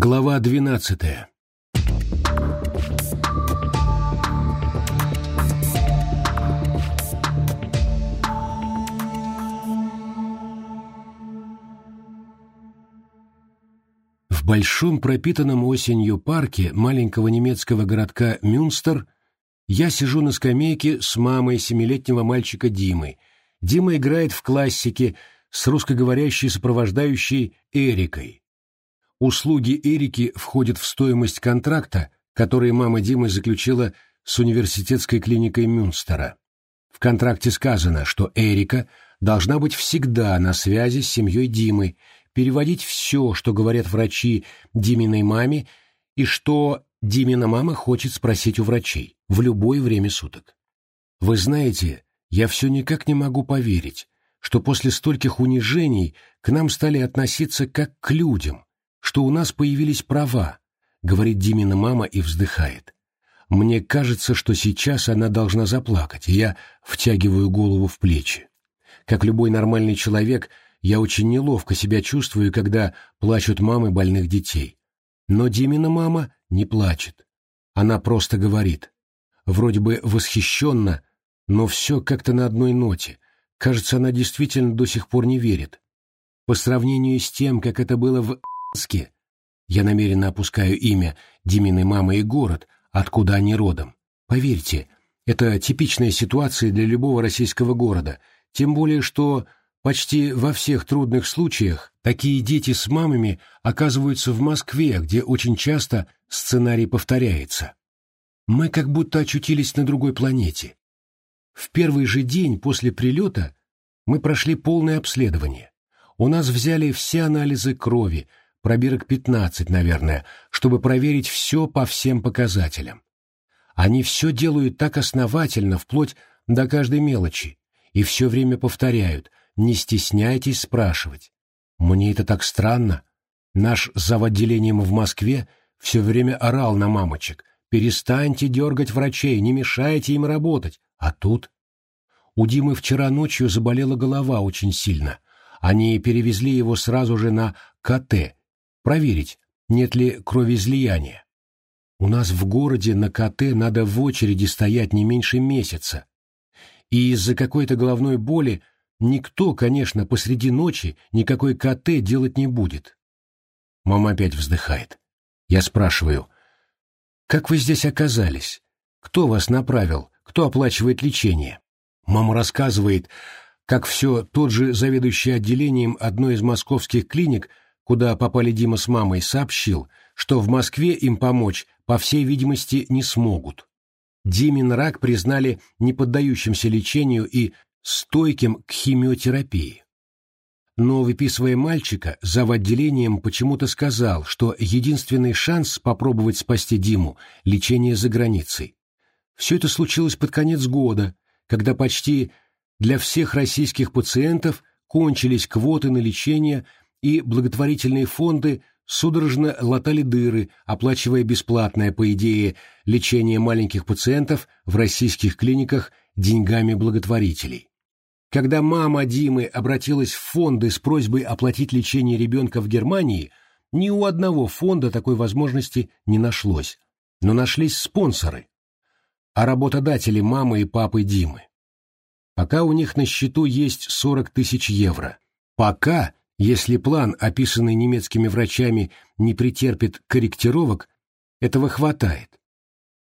Глава двенадцатая В большом пропитанном осенью парке маленького немецкого городка Мюнстер я сижу на скамейке с мамой семилетнего мальчика Димы. Дима играет в классике с русскоговорящей сопровождающей Эрикой. Услуги Эрики входят в стоимость контракта, который мама Димы заключила с университетской клиникой Мюнстера. В контракте сказано, что Эрика должна быть всегда на связи с семьей Димы, переводить все, что говорят врачи Диминой маме, и что Димина мама хочет спросить у врачей в любое время суток. Вы знаете, я все никак не могу поверить, что после стольких унижений к нам стали относиться как к людям, что у нас появились права, говорит Димина мама и вздыхает. Мне кажется, что сейчас она должна заплакать, и я втягиваю голову в плечи. Как любой нормальный человек – я очень неловко себя чувствую, когда плачут мамы больных детей. Но Димина мама не плачет. Она просто говорит. Вроде бы восхищенно, но все как-то на одной ноте. Кажется, она действительно до сих пор не верит. По сравнению с тем, как это было в Ске, я намеренно опускаю имя Диминой мамы и город, откуда они родом. Поверьте, это типичная ситуация для любого российского города, тем более что Почти во всех трудных случаях такие дети с мамами оказываются в Москве, где очень часто сценарий повторяется. Мы как будто очутились на другой планете. В первый же день после прилета мы прошли полное обследование. У нас взяли все анализы крови, пробирок 15, наверное, чтобы проверить все по всем показателям. Они все делают так основательно, вплоть до каждой мелочи, и все время повторяют не стесняйтесь спрашивать. Мне это так странно. Наш зав. отделением в Москве все время орал на мамочек. Перестаньте дергать врачей, не мешайте им работать. А тут... У Димы вчера ночью заболела голова очень сильно. Они перевезли его сразу же на КТ, проверить, нет ли кровоизлияния. У нас в городе на КТ надо в очереди стоять не меньше месяца. И из-за какой-то головной боли Никто, конечно, посреди ночи никакой КТ делать не будет. Мама опять вздыхает. Я спрашиваю, «Как вы здесь оказались? Кто вас направил? Кто оплачивает лечение?» Мама рассказывает, как все тот же заведующий отделением одной из московских клиник, куда попали Дима с мамой, сообщил, что в Москве им помочь, по всей видимости, не смогут. Димин рак признали неподдающимся лечению и стойким к химиотерапии. Но, выписывая мальчика, зав. отделением почему-то сказал, что единственный шанс попробовать спасти Диму – лечение за границей. Все это случилось под конец года, когда почти для всех российских пациентов кончились квоты на лечение, и благотворительные фонды судорожно латали дыры, оплачивая бесплатное, по идее, лечение маленьких пациентов в российских клиниках деньгами благотворителей. Когда мама Димы обратилась в фонды с просьбой оплатить лечение ребенка в Германии, ни у одного фонда такой возможности не нашлось, но нашлись спонсоры, а работодатели мамы и папы Димы. Пока у них на счету есть 40 тысяч евро. Пока, если план, описанный немецкими врачами, не претерпит корректировок, этого хватает.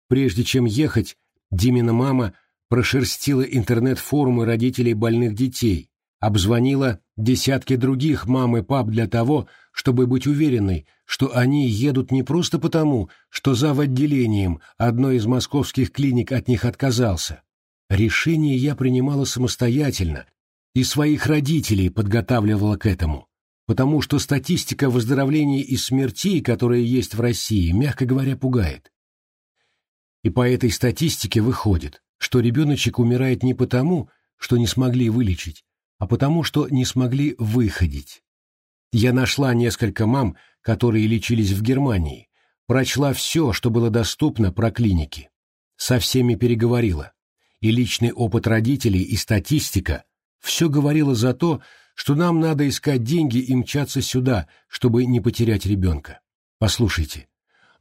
Прежде чем ехать, Димина мама прошерстила интернет-форумы родителей больных детей, обзвонила десятки других мам и пап для того, чтобы быть уверенной, что они едут не просто потому, что зав. отделением одной из московских клиник от них отказался. Решение я принимала самостоятельно и своих родителей подготавливала к этому, потому что статистика выздоровлений и смертей, которая есть в России, мягко говоря, пугает. И по этой статистике выходит, что ребеночек умирает не потому, что не смогли вылечить, а потому, что не смогли выходить. Я нашла несколько мам, которые лечились в Германии, прочла все, что было доступно про клиники, со всеми переговорила, и личный опыт родителей и статистика все говорило за то, что нам надо искать деньги и мчаться сюда, чтобы не потерять ребенка. Послушайте,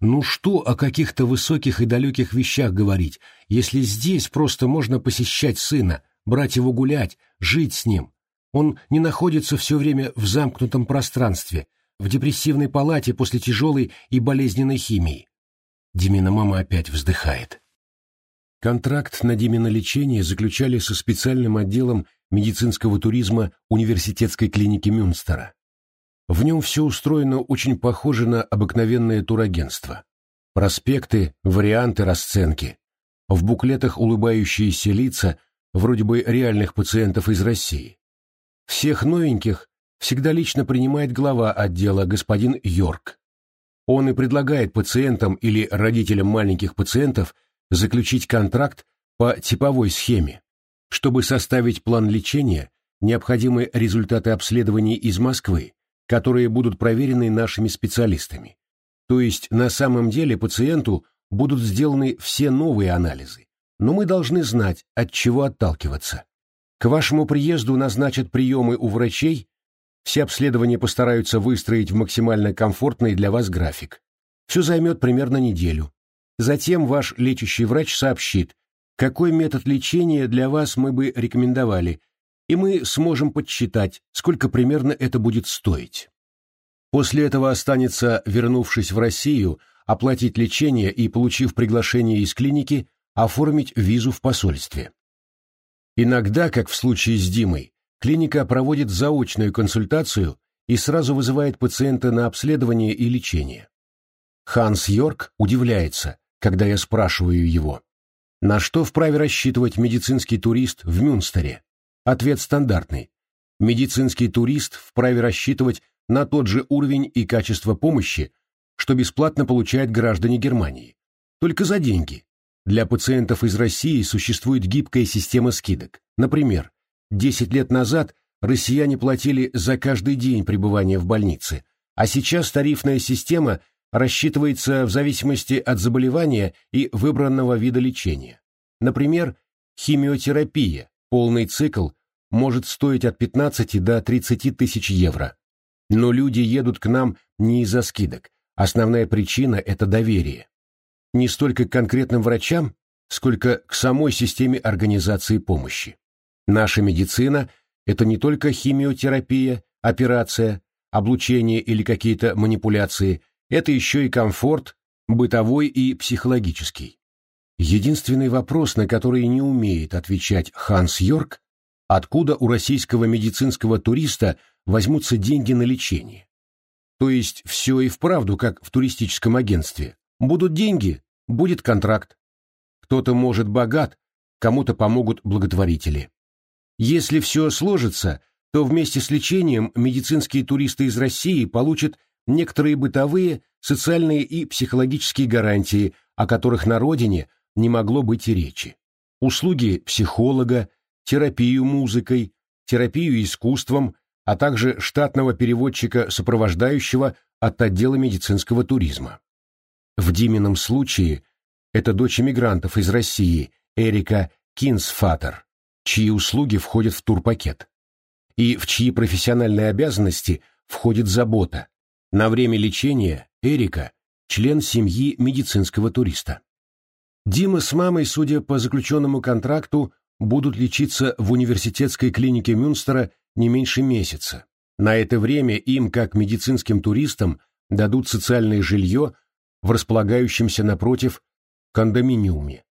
ну что о каких-то высоких и далеких вещах говорить, если здесь просто можно посещать сына, брать его гулять, жить с ним? Он не находится все время в замкнутом пространстве, в депрессивной палате после тяжелой и болезненной химии. Димина мама опять вздыхает. Контракт на Димина лечение заключали со специальным отделом медицинского туризма университетской клиники Мюнстера. В нем все устроено очень похоже на обыкновенное турагентство. Проспекты, варианты расценки. В буклетах улыбающиеся лица, вроде бы реальных пациентов из России. Всех новеньких всегда лично принимает глава отдела господин Йорк. Он и предлагает пациентам или родителям маленьких пациентов заключить контракт по типовой схеме. Чтобы составить план лечения, необходимы результаты обследований из Москвы, которые будут проверены нашими специалистами. То есть на самом деле пациенту будут сделаны все новые анализы, но мы должны знать, от чего отталкиваться. К вашему приезду назначат приемы у врачей, все обследования постараются выстроить в максимально комфортный для вас график. Все займет примерно неделю. Затем ваш лечащий врач сообщит, какой метод лечения для вас мы бы рекомендовали, и мы сможем подсчитать, сколько примерно это будет стоить. После этого останется, вернувшись в Россию, оплатить лечение и, получив приглашение из клиники, оформить визу в посольстве. Иногда, как в случае с Димой, клиника проводит заочную консультацию и сразу вызывает пациента на обследование и лечение. Ханс Йорк удивляется, когда я спрашиваю его, на что вправе рассчитывать медицинский турист в Мюнстере? Ответ стандартный. Медицинский турист вправе рассчитывать на тот же уровень и качество помощи, что бесплатно получают граждане Германии. Только за деньги. Для пациентов из России существует гибкая система скидок. Например, 10 лет назад россияне платили за каждый день пребывания в больнице, а сейчас тарифная система – рассчитывается в зависимости от заболевания и выбранного вида лечения. Например, химиотерапия, полный цикл, может стоить от 15 до 30 тысяч евро. Но люди едут к нам не из-за скидок. Основная причина – это доверие. Не столько к конкретным врачам, сколько к самой системе организации помощи. Наша медицина – это не только химиотерапия, операция, облучение или какие-то манипуляции – это еще и комфорт, бытовой и психологический. Единственный вопрос, на который не умеет отвечать Ханс Йорк, откуда у российского медицинского туриста возьмутся деньги на лечение. То есть все и вправду, как в туристическом агентстве. Будут деньги, будет контракт. Кто-то может богат, кому-то помогут благотворители. Если все сложится, то вместе с лечением медицинские туристы из России получат некоторые бытовые, социальные и психологические гарантии, о которых на родине не могло быть и речи. Услуги психолога, терапию музыкой, терапию искусством, а также штатного переводчика-сопровождающего от отдела медицинского туризма. В Димином случае это дочь эмигрантов из России, Эрика Кинсфатер, чьи услуги входят в турпакет, и в чьи профессиональные обязанности входит забота, на время лечения Эрика – член семьи медицинского туриста. Дима с мамой, судя по заключенному контракту, будут лечиться в университетской клинике Мюнстера не меньше месяца. На это время им, как медицинским туристам, дадут социальное жилье в располагающемся напротив кондоминиуме.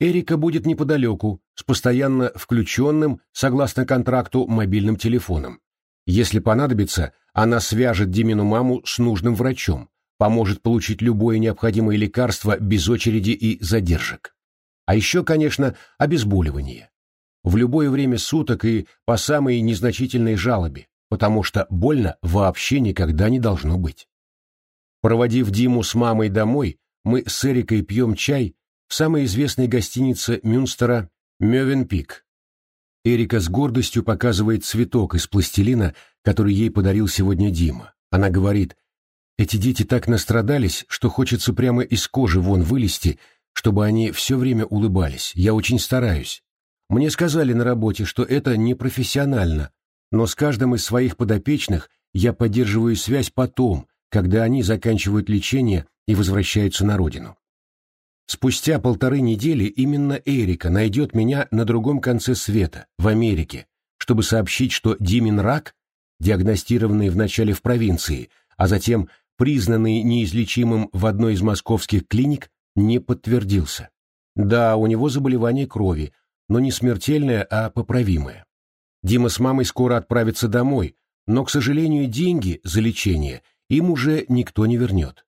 Эрика будет неподалеку, с постоянно включенным, согласно контракту, мобильным телефоном. Если понадобится, она свяжет Димину маму с нужным врачом, поможет получить любое необходимое лекарство без очереди и задержек. А еще, конечно, обезболивание. В любое время суток и по самой незначительной жалобе, потому что больно вообще никогда не должно быть. Проводив Диму с мамой домой, мы с Эрикой пьем чай в самой известной гостинице Мюнстера «Мёвенпик», Эрика с гордостью показывает цветок из пластилина, который ей подарил сегодня Дима. Она говорит, «Эти дети так настрадались, что хочется прямо из кожи вон вылезти, чтобы они все время улыбались. Я очень стараюсь. Мне сказали на работе, что это непрофессионально, но с каждым из своих подопечных я поддерживаю связь потом, когда они заканчивают лечение и возвращаются на родину. Спустя полторы недели именно Эрика найдет меня на другом конце света, в Америке, чтобы сообщить, что Димин рак, диагностированный вначале в провинции, а затем признанный неизлечимым в одной из московских клиник, не подтвердился. Да, у него заболевание крови, но не смертельное, а поправимое. Дима с мамой скоро отправятся домой, но, к сожалению, деньги за лечение им уже никто не вернет.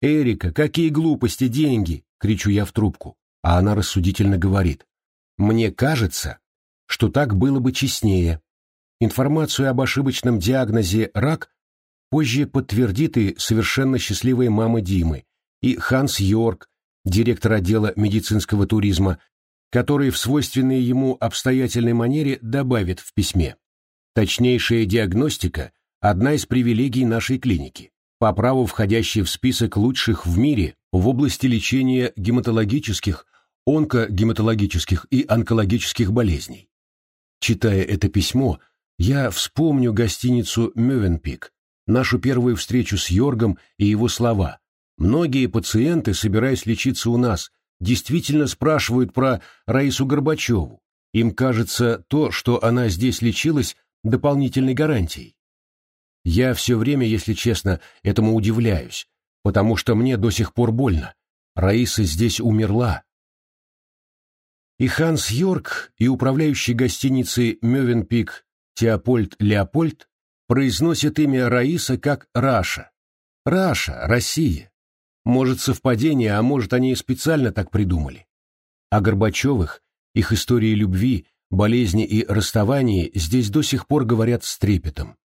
«Эрика, какие глупости деньги!» — кричу я в трубку, а она рассудительно говорит. «Мне кажется, что так было бы честнее. Информацию об ошибочном диагнозе «рак» позже подтвердит и совершенно счастливая мама Димы, и Ханс Йорк, директор отдела медицинского туризма, который в свойственной ему обстоятельной манере добавит в письме. Точнейшая диагностика – одна из привилегий нашей клиники, по праву входящей в список лучших в мире в области лечения гематологических, онкогематологических и онкологических болезней. Читая это письмо, я вспомню гостиницу «Мёвенпик», нашу первую встречу с Йоргом и его слова. Многие пациенты, собираясь лечиться у нас, действительно спрашивают про Раису Горбачеву. Им кажется то, что она здесь лечилась, дополнительной гарантией. Я все время, если честно, этому удивляюсь, потому что мне до сих пор больно. Раиса здесь умерла. И Ханс Йорг, и управляющий гостиницей Мёвенпик Теопольд Леопольд произносят имя Раиса как Раша. Раша, Россия. Может, совпадение, а может, они специально так придумали. О Горбачевых, их истории любви, болезни и расставании здесь до сих пор говорят с трепетом.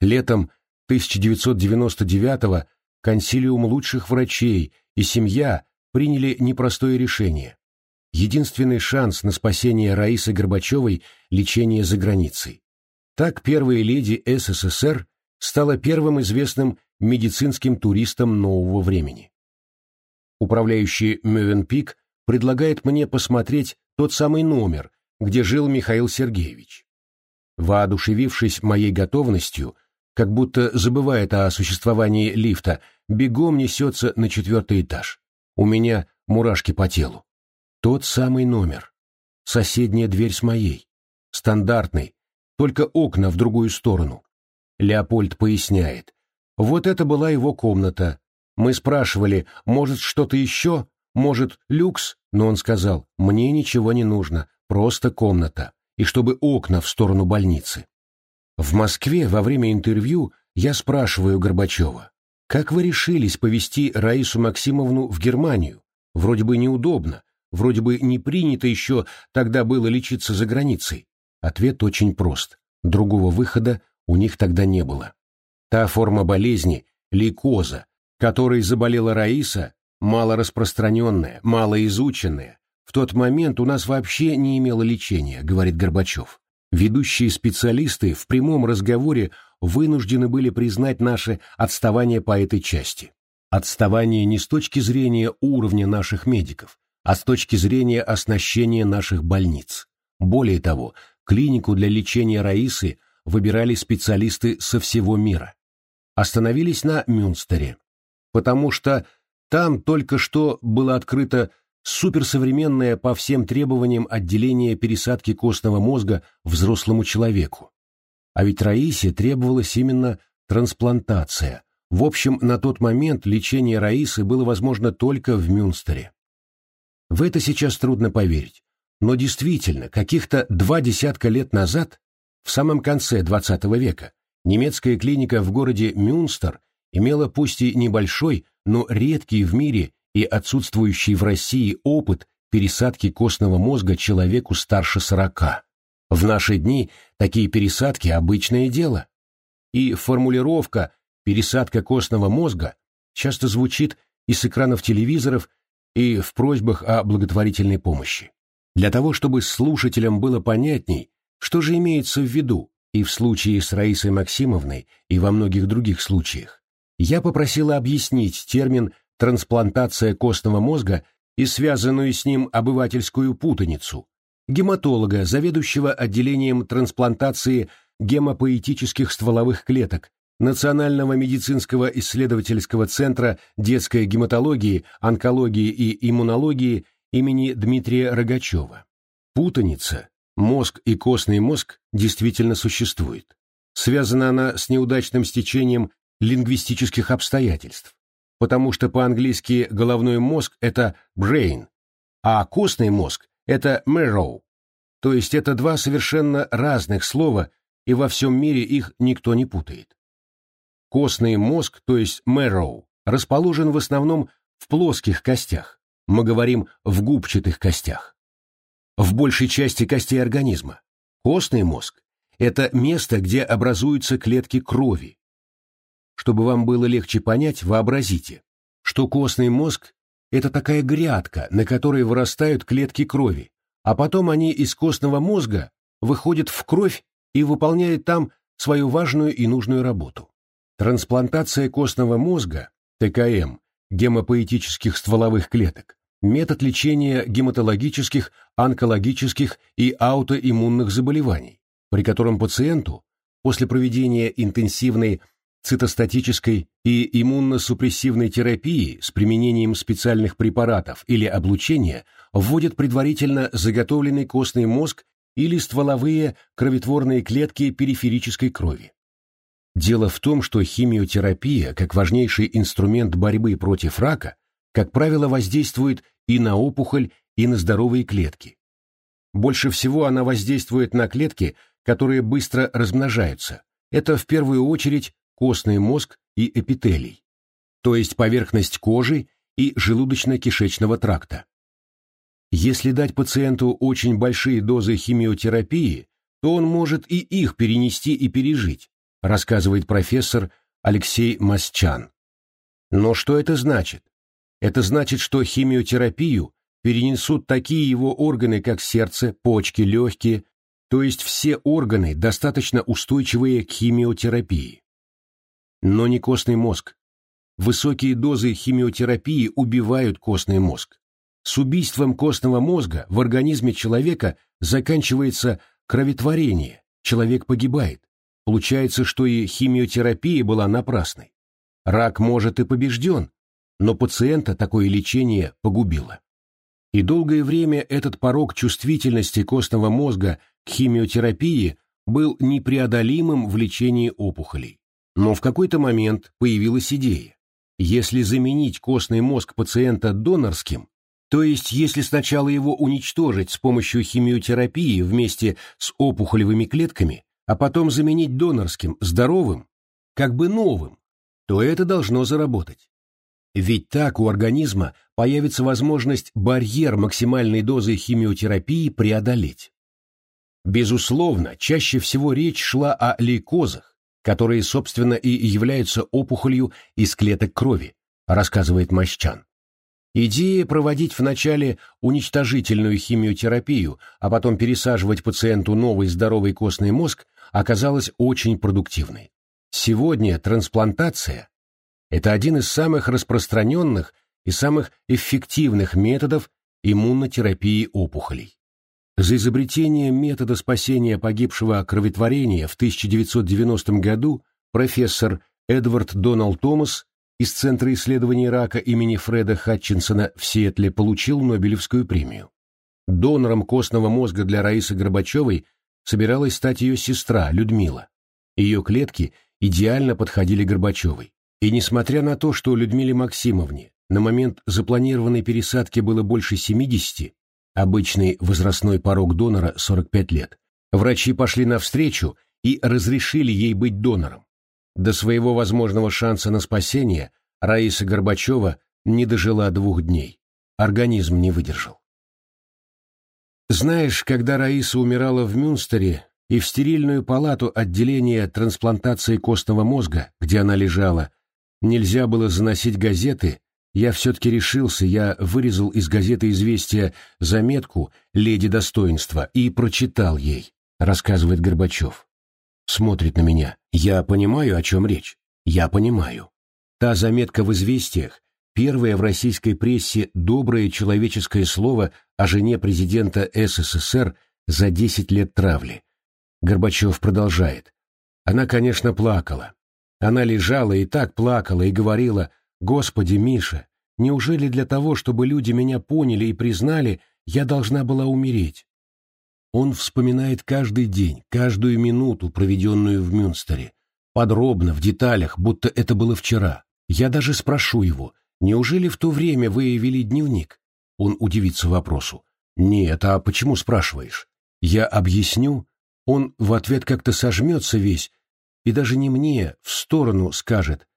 Летом 1999-го консилиум лучших врачей и семья приняли непростое решение. Единственный шанс на спасение Раисы Горбачевой – лечение за границей. Так первая леди СССР стала первым известным медицинским туристом нового времени. Управляющий Мёвенпик предлагает мне посмотреть тот самый номер, где жил Михаил Сергеевич. Воодушевившись моей готовностью, как будто забывает о существовании лифта, бегом несется на четвертый этаж. У меня мурашки по телу. Тот самый номер. Соседняя дверь с моей. Стандартный, только окна в другую сторону. Леопольд поясняет. Вот это была его комната. Мы спрашивали, может, что-то еще? Может, люкс? Но он сказал, мне ничего не нужно, просто комната. И чтобы окна в сторону больницы. В Москве во время интервью я спрашиваю Горбачева, как вы решились повезти Раису Максимовну в Германию? Вроде бы неудобно, вроде бы не принято еще тогда было лечиться за границей. Ответ очень прост. Другого выхода у них тогда не было. Та форма болезни, лейкоза, которой заболела Раиса, мало распространенная, мало изученная, в тот момент у нас вообще не имела лечения, говорит Горбачев. Ведущие специалисты в прямом разговоре вынуждены были признать наше отставание по этой части. Отставание не с точки зрения уровня наших медиков, а с точки зрения оснащения наших больниц. Более того, клинику для лечения Раисы выбирали специалисты со всего мира остановились на Мюнстере, потому что там только что было открыто суперсовременное по всем требованиям отделение пересадки костного мозга взрослому человеку. А ведь Раисе требовалась именно трансплантация. В общем, на тот момент лечение Раисы было возможно только в Мюнстере. В это сейчас трудно поверить. Но действительно, каких-то два десятка лет назад, в самом конце XX века, Немецкая клиника в городе Мюнстер имела пусть и небольшой, но редкий в мире и отсутствующий в России опыт пересадки костного мозга человеку старше 40. В наши дни такие пересадки – обычное дело. И формулировка «пересадка костного мозга» часто звучит и с экранов телевизоров, и в просьбах о благотворительной помощи. Для того, чтобы слушателям было понятней, что же имеется в виду, и в случае с Раисой Максимовной, и во многих других случаях, я попросила объяснить термин «трансплантация костного мозга» и связанную с ним обывательскую путаницу, гематолога, заведующего отделением трансплантации гемопоэтических стволовых клеток Национального медицинского исследовательского центра детской гематологии, онкологии и иммунологии имени Дмитрия Рогачева. Путаница, мозг и костный мозг действительно существует. Связана она с неудачным стечением лингвистических обстоятельств, потому что по-английски головной мозг – это brain, а костный мозг – это marrow. То есть это два совершенно разных слова, и во всем мире их никто не путает. Костный мозг, то есть marrow, расположен в основном в плоских костях, мы говорим в губчатых костях. В большей части костей организма. Костный мозг – это место, где образуются клетки крови. Чтобы вам было легче понять, вообразите, что костный мозг – это такая грядка, на которой вырастают клетки крови, а потом они из костного мозга выходят в кровь и выполняют там свою важную и нужную работу. Трансплантация костного мозга, ТКМ, гемопоэтических стволовых клеток, метод лечения гематологических, онкологических и аутоиммунных заболеваний, при котором пациенту после проведения интенсивной цитостатической и иммуносупрессивной терапии с применением специальных препаратов или облучения вводят предварительно заготовленный костный мозг или стволовые кроветворные клетки периферической крови. Дело в том, что химиотерапия, как важнейший инструмент борьбы против рака, как правило, воздействует и на опухоль, и на здоровые клетки. Больше всего она воздействует на клетки, которые быстро размножаются. Это в первую очередь костный мозг и эпителий, то есть поверхность кожи и желудочно-кишечного тракта. Если дать пациенту очень большие дозы химиотерапии, то он может и их перенести и пережить, рассказывает профессор Алексей Масчан. Но что это значит? Это значит, что химиотерапию перенесут такие его органы, как сердце, почки, легкие, то есть все органы, достаточно устойчивые к химиотерапии. Но не костный мозг. Высокие дозы химиотерапии убивают костный мозг. С убийством костного мозга в организме человека заканчивается кроветворение, человек погибает. Получается, что и химиотерапия была напрасной. Рак, может, и побежден, но пациента такое лечение погубило. И долгое время этот порог чувствительности костного мозга к химиотерапии был непреодолимым в лечении опухолей. Но в какой-то момент появилась идея. Если заменить костный мозг пациента донорским, то есть если сначала его уничтожить с помощью химиотерапии вместе с опухолевыми клетками, а потом заменить донорским, здоровым, как бы новым, то это должно заработать. Ведь так у организма появится возможность барьер максимальной дозы химиотерапии преодолеть. Безусловно, чаще всего речь шла о лейкозах, которые, собственно, и являются опухолью из клеток крови, рассказывает Мощан. Идея проводить вначале уничтожительную химиотерапию, а потом пересаживать пациенту новый здоровый костный мозг оказалась очень продуктивной. Сегодня трансплантация это один из самых распространенных и самых эффективных методов иммунотерапии опухолей. За изобретение метода спасения погибшего кроветворения в 1990 году профессор Эдвард Доналд Томас из Центра исследований рака имени Фреда Хатчинсона в Сиэтле получил Нобелевскую премию. Донором костного мозга для Раисы Горбачевой собиралась стать ее сестра Людмила. Ее клетки идеально подходили Горбачевой. И несмотря на то, что Людмиле Максимовне на момент запланированной пересадки было больше 70, обычный возрастной порог донора 45 лет, врачи пошли навстречу и разрешили ей быть донором. До своего возможного шанса на спасение Раиса Горбачева не дожила двух дней. Организм не выдержал. Знаешь, когда Раиса умирала в Мюнстере и в стерильную палату отделения трансплантации костного мозга, где она лежала, нельзя было заносить газеты, я все-таки решился, я вырезал из газеты «Известия» заметку «Леди достоинства» и прочитал ей, рассказывает Горбачев. Смотрит на меня. Я понимаю, о чем речь. Я понимаю. Та заметка в «Известиях» первое в российской прессе доброе человеческое слово о жене президента СССР за 10 лет травли. Горбачев продолжает. Она, конечно, плакала. Она лежала и так плакала и говорила, «Господи, Миша, неужели для того, чтобы люди меня поняли и признали, я должна была умереть?» Он вспоминает каждый день, каждую минуту, проведенную в Мюнстере, подробно, в деталях, будто это было вчера. Я даже спрошу его, «Неужели в то время вы вели дневник?» Он удивится вопросу. «Нет, а почему спрашиваешь?» Я объясню, он в ответ как-то сожмется весь, и даже не мне, в сторону скажет.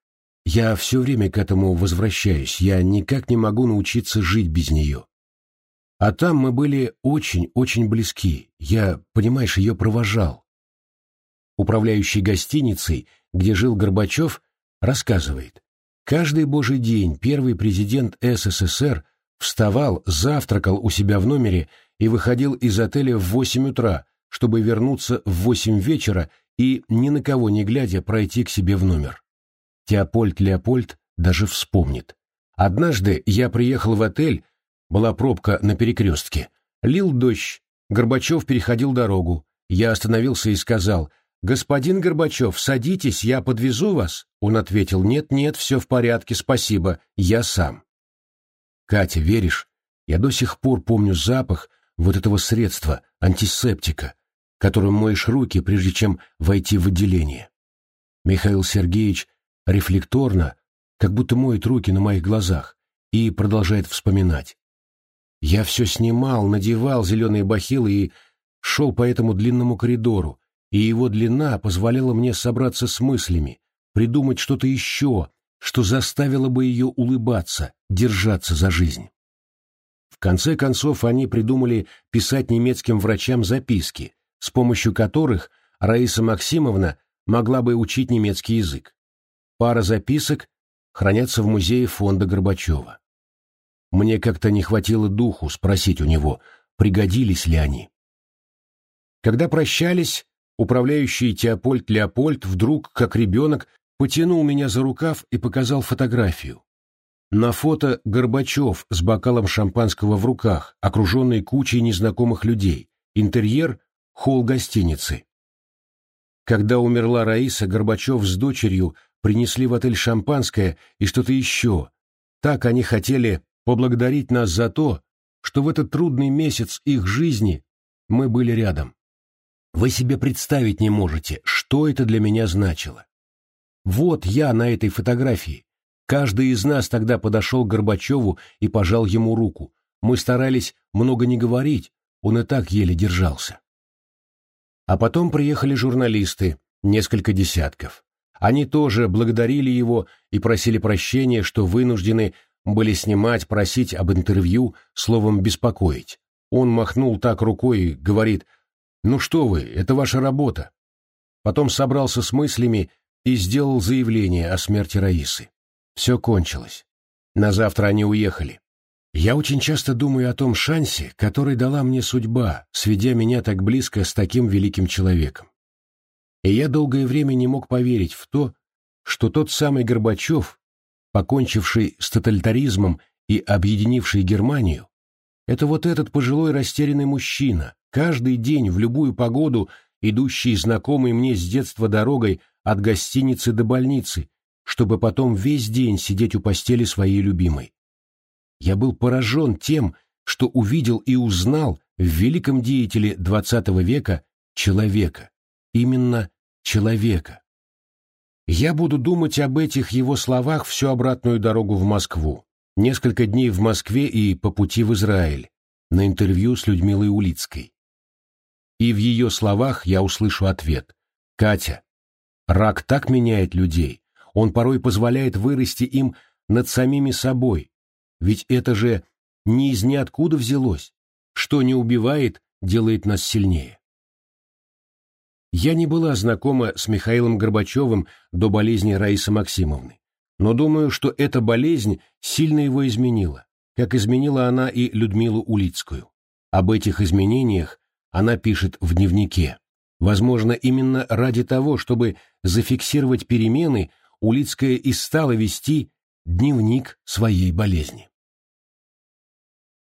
Я все время к этому возвращаюсь, я никак не могу научиться жить без нее. А там мы были очень-очень близки, я, понимаешь, ее провожал. Управляющий гостиницей, где жил Горбачев, рассказывает. Каждый божий день первый президент СССР вставал, завтракал у себя в номере и выходил из отеля в восемь утра, чтобы вернуться в восемь вечера и, ни на кого не глядя, пройти к себе в номер. Теопольд Леопольд даже вспомнит. Однажды я приехал в отель, была пробка на перекрестке, лил дождь, Горбачев переходил дорогу. Я остановился и сказал, «Господин Горбачев, садитесь, я подвезу вас». Он ответил, «Нет-нет, все в порядке, спасибо, я сам». Катя, веришь, я до сих пор помню запах вот этого средства, антисептика, которым моешь руки, прежде чем войти в отделение. Михаил Сергеевич рефлекторно, как будто моет руки на моих глазах, и продолжает вспоминать. Я все снимал, надевал зеленые бахилы и шел по этому длинному коридору, и его длина позволяла мне собраться с мыслями, придумать что-то еще, что заставило бы ее улыбаться, держаться за жизнь. В конце концов они придумали писать немецким врачам записки, с помощью которых Раиса Максимовна могла бы учить немецкий язык. Пара записок хранятся в музее фонда Горбачева. Мне как-то не хватило духу спросить у него, пригодились ли они. Когда прощались, управляющий Теопольд Леопольд вдруг, как ребенок, потянул меня за рукав и показал фотографию. На фото Горбачев с бокалом шампанского в руках, окруженный кучей незнакомых людей. Интерьер — холл гостиницы. Когда умерла Раиса, Горбачев с дочерью принесли в отель шампанское и что-то еще. Так они хотели поблагодарить нас за то, что в этот трудный месяц их жизни мы были рядом. Вы себе представить не можете, что это для меня значило. Вот я на этой фотографии. Каждый из нас тогда подошел к Горбачеву и пожал ему руку. Мы старались много не говорить, он и так еле держался. А потом приехали журналисты, несколько десятков. Они тоже благодарили его и просили прощения, что вынуждены были снимать, просить об интервью, словом, беспокоить. Он махнул так рукой и говорит, «Ну что вы, это ваша работа». Потом собрался с мыслями и сделал заявление о смерти Раисы. Все кончилось. На завтра они уехали. Я очень часто думаю о том шансе, который дала мне судьба, сведя меня так близко с таким великим человеком. И я долгое время не мог поверить в то, что тот самый Горбачев, покончивший с тоталитаризмом и объединивший Германию, это вот этот пожилой растерянный мужчина, каждый день в любую погоду, идущий знакомый мне с детства дорогой от гостиницы до больницы, чтобы потом весь день сидеть у постели своей любимой. Я был поражен тем, что увидел и узнал в великом деятеле XX века человека, именно человека. Я буду думать об этих его словах всю обратную дорогу в Москву, несколько дней в Москве и по пути в Израиль, на интервью с Людмилой Улицкой. И в ее словах я услышу ответ. «Катя, рак так меняет людей, он порой позволяет вырасти им над самими собой, ведь это же не из ниоткуда взялось. Что не убивает, делает нас сильнее. Я не была знакома с Михаилом Горбачевым до болезни Раисы Максимовны, но думаю, что эта болезнь сильно его изменила, как изменила она и Людмилу Улицкую. Об этих изменениях она пишет в дневнике. Возможно, именно ради того, чтобы зафиксировать перемены, Улицкая и стала вести дневник своей болезни.